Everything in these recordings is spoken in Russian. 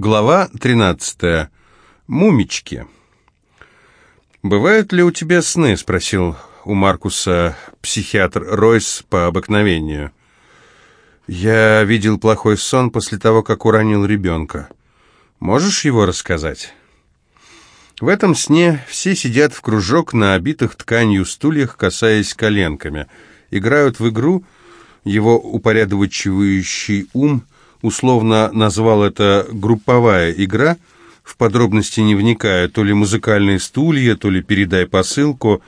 Глава 13. Мумички. «Бывают ли у тебя сны?» — спросил у Маркуса психиатр Ройс по обыкновению. «Я видел плохой сон после того, как уронил ребенка. Можешь его рассказать?» В этом сне все сидят в кружок на обитых тканью стульях, касаясь коленками. Играют в игру, его упорядочивающий ум — условно назвал это «групповая игра», в подробности не вникая, то ли музыкальные стулья, то ли «передай посылку»,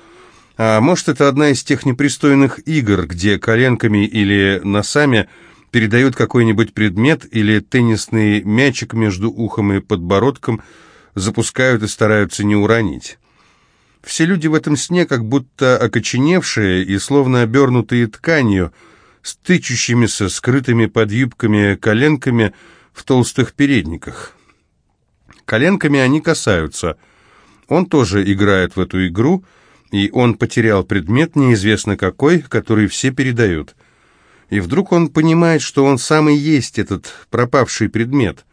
а может, это одна из тех непристойных игр, где коленками или носами передают какой-нибудь предмет или теннисный мячик между ухом и подбородком, запускают и стараются не уронить. Все люди в этом сне как будто окоченевшие и словно обернутые тканью – с тычущимися, скрытыми под юбками коленками в толстых передниках. Коленками они касаются. Он тоже играет в эту игру, и он потерял предмет, неизвестно какой, который все передают. И вдруг он понимает, что он сам и есть этот пропавший предмет.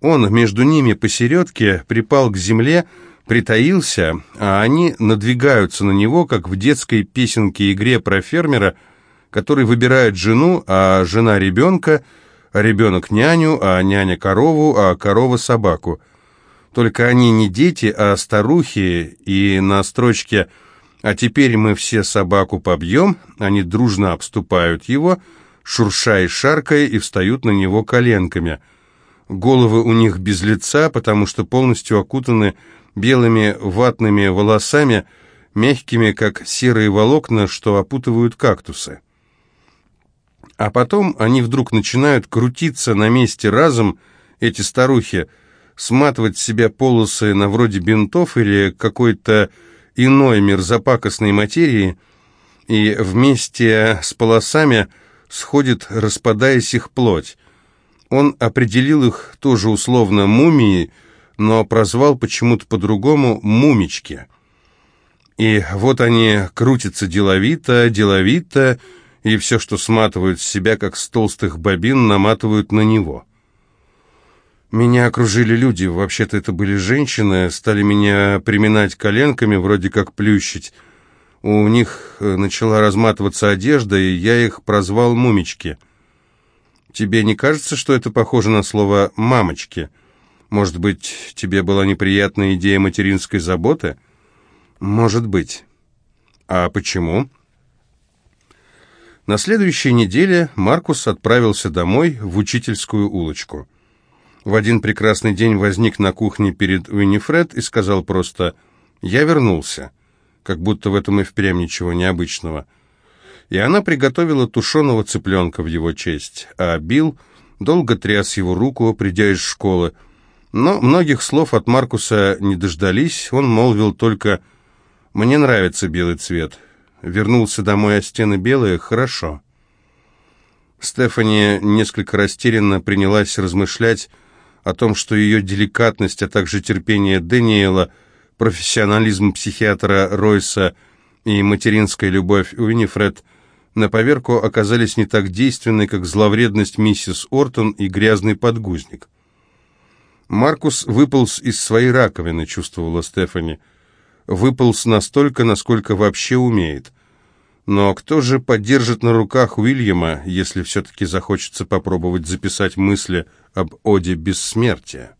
Он между ними посередке припал к земле, притаился, а они надвигаются на него, как в детской песенке-игре про фермера – который выбирает жену, а жена ребенка, а ребенок няню, а няня корову, а корова собаку. Только они не дети, а старухи, и на строчке «А теперь мы все собаку побьем», они дружно обступают его, шурша и шаркая, и встают на него коленками. Головы у них без лица, потому что полностью окутаны белыми ватными волосами, мягкими, как серые волокна, что опутывают кактусы. А потом они вдруг начинают крутиться на месте разом, эти старухи, сматывать с себя полосы на вроде бинтов или какой-то иной мерзопакостной материи, и вместе с полосами сходит, распадаясь их плоть. Он определил их тоже условно мумии, но прозвал почему-то по-другому «мумички». И вот они крутятся деловито, деловито, и все, что сматывают с себя, как с толстых бобин, наматывают на него. Меня окружили люди, вообще-то это были женщины, стали меня приминать коленками, вроде как плющить. У них э, начала разматываться одежда, и я их прозвал «мумички». Тебе не кажется, что это похоже на слово «мамочки»? Может быть, тебе была неприятная идея материнской заботы? Может быть. А почему? На следующей неделе Маркус отправился домой в учительскую улочку. В один прекрасный день возник на кухне перед Уинифред и сказал просто «Я вернулся», как будто в этом и впрямь ничего необычного. И она приготовила тушеного цыпленка в его честь, а Билл долго тряс его руку, придя из школы. Но многих слов от Маркуса не дождались, он молвил только «Мне нравится белый цвет». Вернулся домой, а стены белые? Хорошо. Стефани несколько растерянно принялась размышлять о том, что ее деликатность, а также терпение Дэниела, профессионализм психиатра Ройса и материнская любовь Уинифред на поверку оказались не так действенны, как зловредность миссис Ортон и грязный подгузник. Маркус выполз из своей раковины, чувствовала Стефани выполз настолько, насколько вообще умеет. Но кто же поддержит на руках Уильяма, если все-таки захочется попробовать записать мысли об Оде бессмертия?